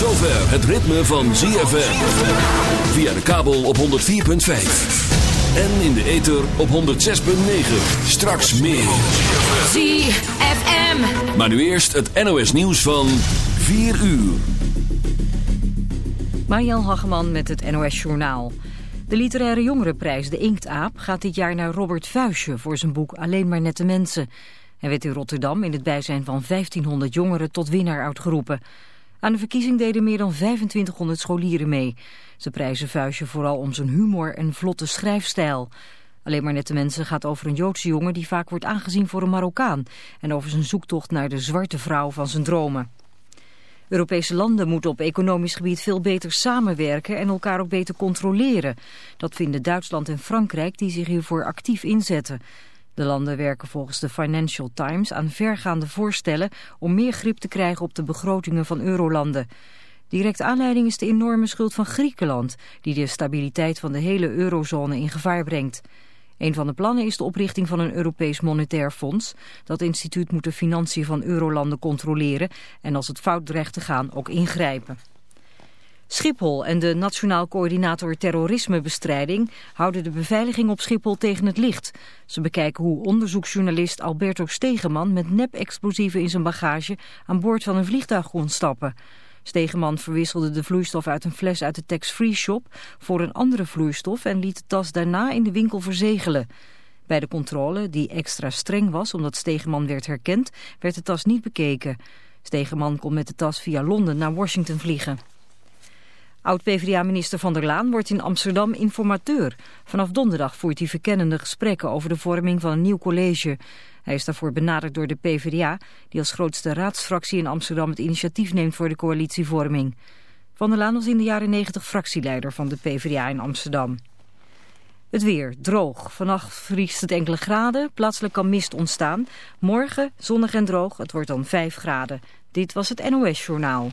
Het ritme van ZFM. Via de kabel op 104.5. En in de ether op 106.9. Straks meer. ZFM. Maar nu eerst het NOS nieuws van 4 uur. Mariel Hageman met het NOS Journaal. De literaire jongerenprijs De Inktaap gaat dit jaar naar Robert Vuijsje... voor zijn boek Alleen maar nette mensen... Hij werd in Rotterdam in het bijzijn van 1500 jongeren tot winnaar uitgeroepen. Aan de verkiezing deden meer dan 2500 scholieren mee. Ze prijzen Vuistje vooral om zijn humor en vlotte schrijfstijl. Alleen maar nette mensen gaat over een Joodse jongen die vaak wordt aangezien voor een Marokkaan... en over zijn zoektocht naar de zwarte vrouw van zijn dromen. Europese landen moeten op economisch gebied veel beter samenwerken en elkaar ook beter controleren. Dat vinden Duitsland en Frankrijk die zich hiervoor actief inzetten. De landen werken volgens de Financial Times aan vergaande voorstellen om meer grip te krijgen op de begrotingen van eurolanden. Direct aanleiding is de enorme schuld van Griekenland, die de stabiliteit van de hele eurozone in gevaar brengt. Een van de plannen is de oprichting van een Europees Monetair Fonds. Dat instituut moet de financiën van eurolanden controleren en als het fout dreigt te gaan ook ingrijpen. Schiphol en de Nationaal Coördinator Terrorismebestrijding houden de beveiliging op Schiphol tegen het licht. Ze bekijken hoe onderzoeksjournalist Alberto Stegeman met nep-explosieven in zijn bagage aan boord van een vliegtuig kon stappen. Stegeman verwisselde de vloeistof uit een fles uit de tax-free shop voor een andere vloeistof en liet de tas daarna in de winkel verzegelen. Bij de controle, die extra streng was omdat Stegeman werd herkend, werd de tas niet bekeken. Stegeman kon met de tas via Londen naar Washington vliegen. Oud-PVDA-minister Van der Laan wordt in Amsterdam informateur. Vanaf donderdag voert hij verkennende gesprekken over de vorming van een nieuw college. Hij is daarvoor benaderd door de PvdA, die als grootste raadsfractie in Amsterdam het initiatief neemt voor de coalitievorming. Van der Laan was in de jaren 90 fractieleider van de PvdA in Amsterdam. Het weer, droog. Vannacht vriest het enkele graden. Plaatselijk kan mist ontstaan. Morgen zonnig en droog. Het wordt dan 5 graden. Dit was het NOS Journaal.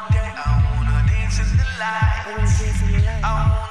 light.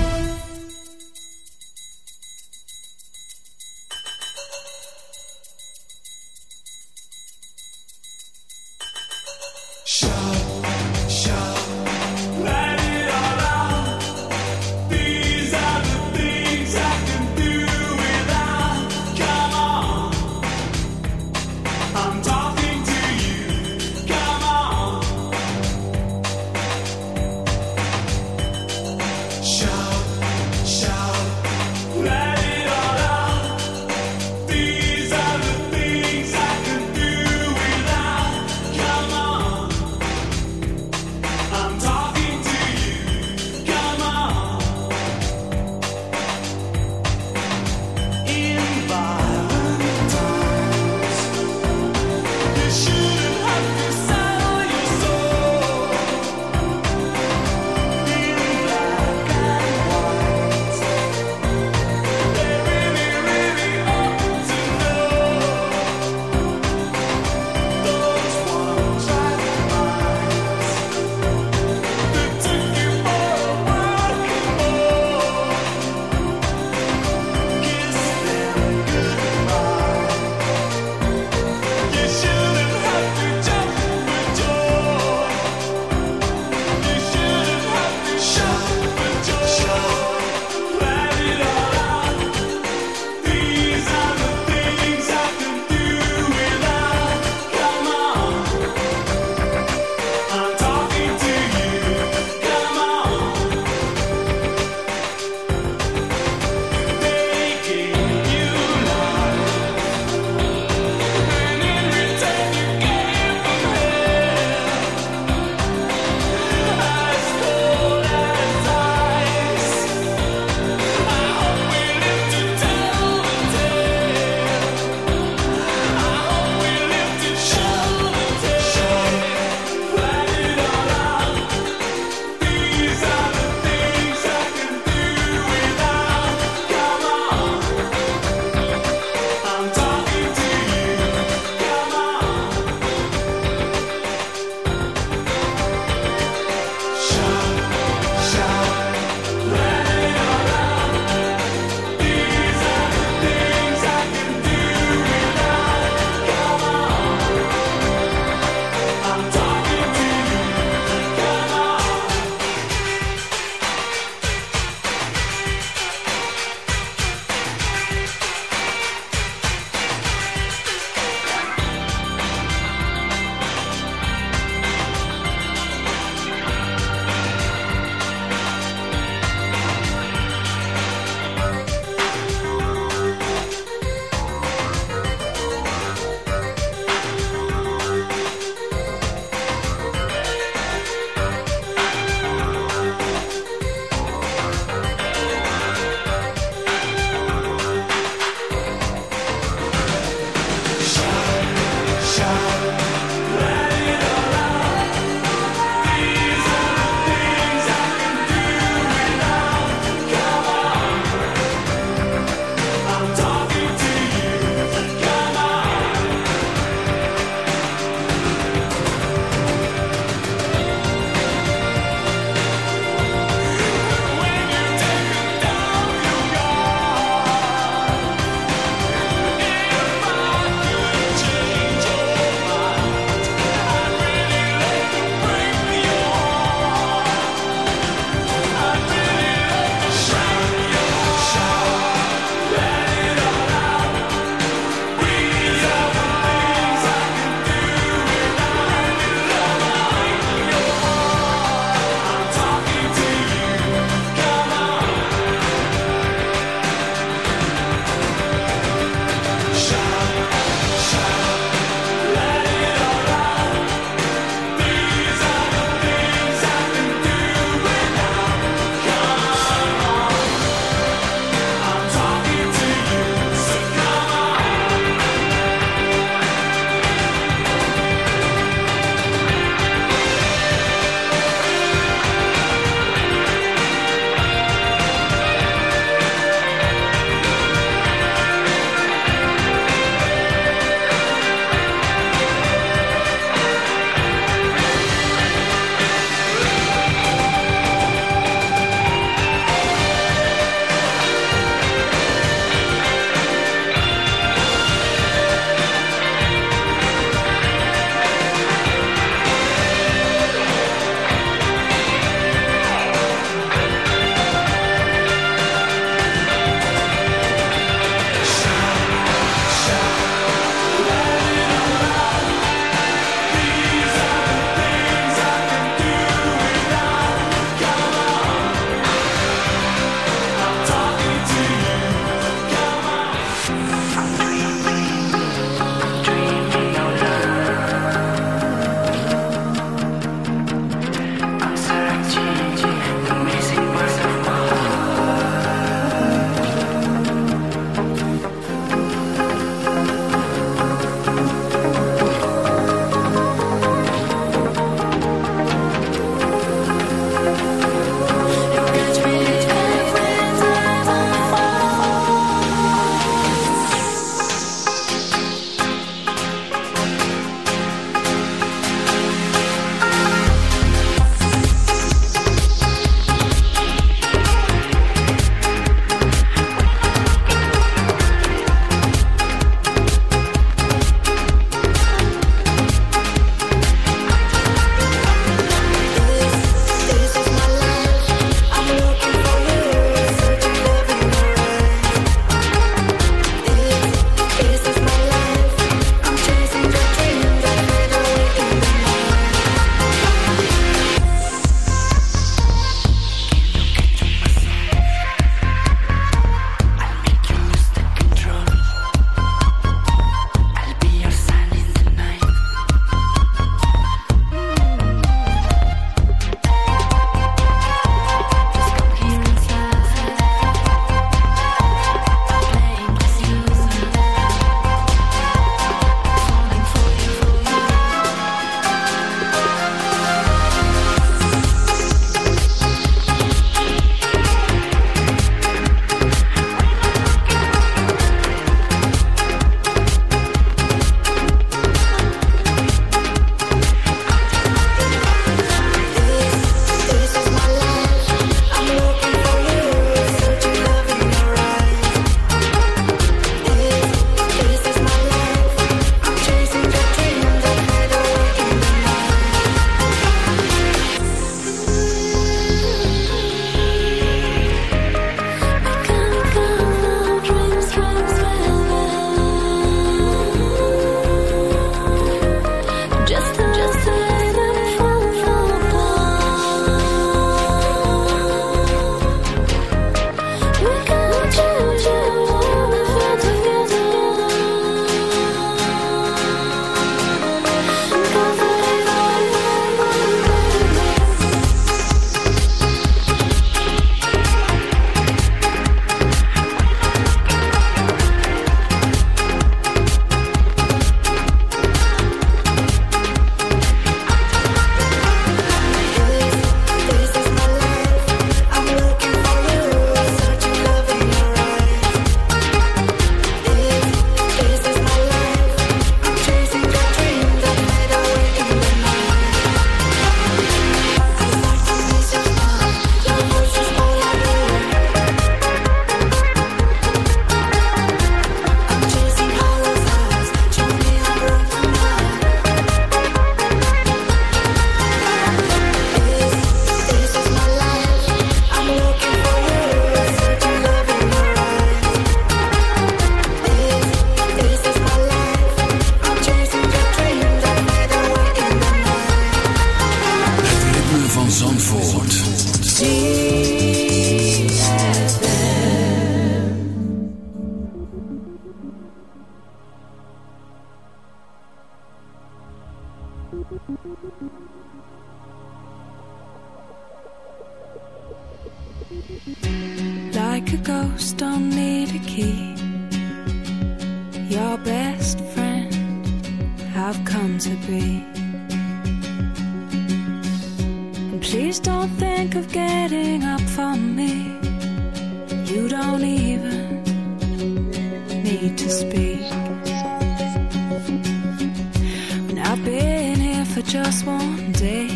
just one day,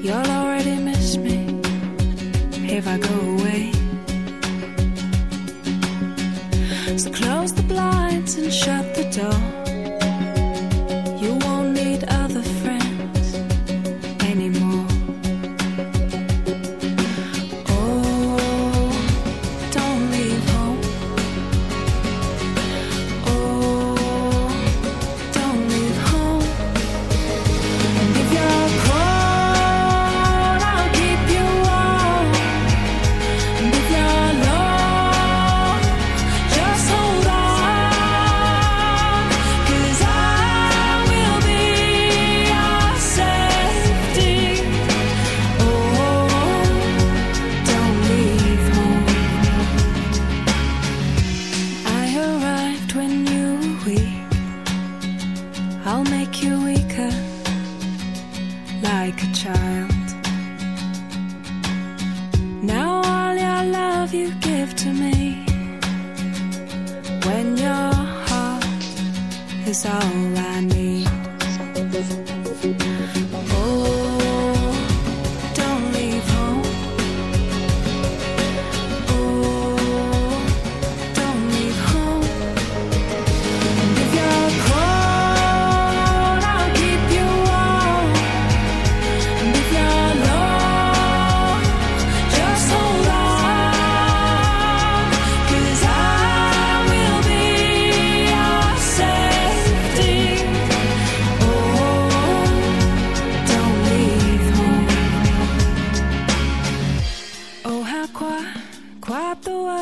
you'll already miss me if I go.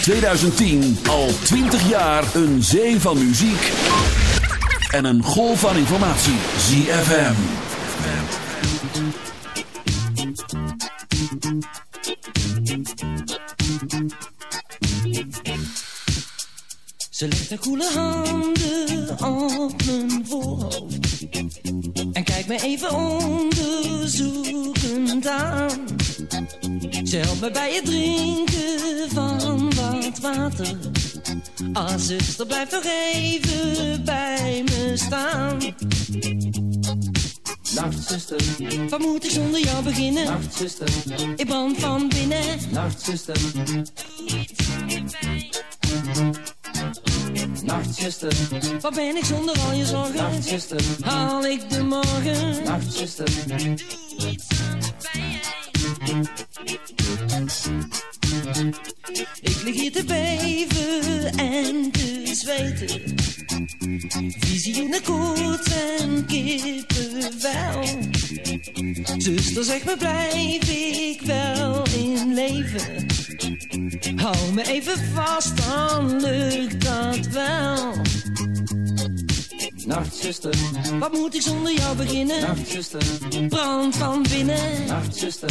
2010 al 20 jaar een zee van muziek en een golf van informatie. ZFM. Ze legt haar koele handen op mijn voorhoofd En kijkt me even onderzoekend aan Ze helpt me bij het drinken van wat water Ah, zuster, blijf nog even bij me staan Nacht, zuster. Wat moet ik zonder jou beginnen? Nacht, zuster. Ik brand van binnen Nacht, zuster. Nacht, zuster. Wat ben ik zonder al je zorgen? Nacht, zuster. Haal ik de morgen? Nacht, zuster. Ik lig hier te beven en te zweten. Visie in de koets en kippenvel. Zuster, zeg me, blijf ik wel in leven? Hou me even vast, dan lukt dat wel. Nacht, zuster. Wat moet ik zonder jou beginnen? Nacht, zuster. Brand van binnen. Nacht, zuster.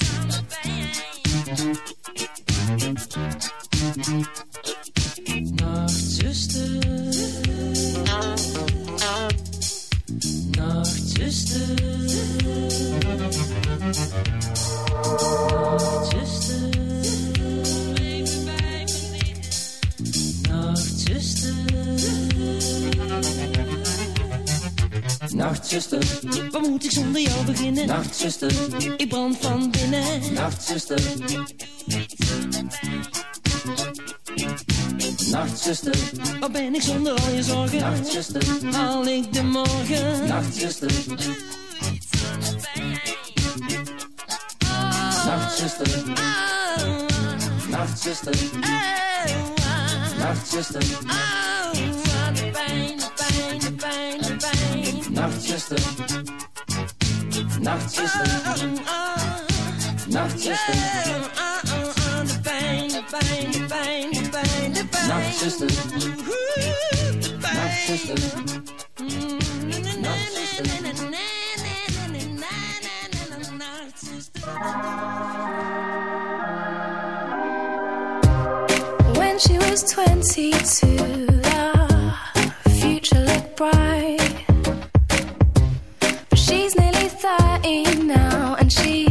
Moet ik zonder jou beginnen? Nachtzuster, Ik brand van binnen. Nachtzuster. Nachtzuster, Waar ben ik zonder al je zorgen? Nachtzuster, Haal ik de morgen? Nachtzuster. Nachtzuster, Nachtzuster, Nachtzuster, Nachtzuster, Nachtzuster, Nachtzuster, Nachtzuster, When she was 22, the future looked bright. Now, and she's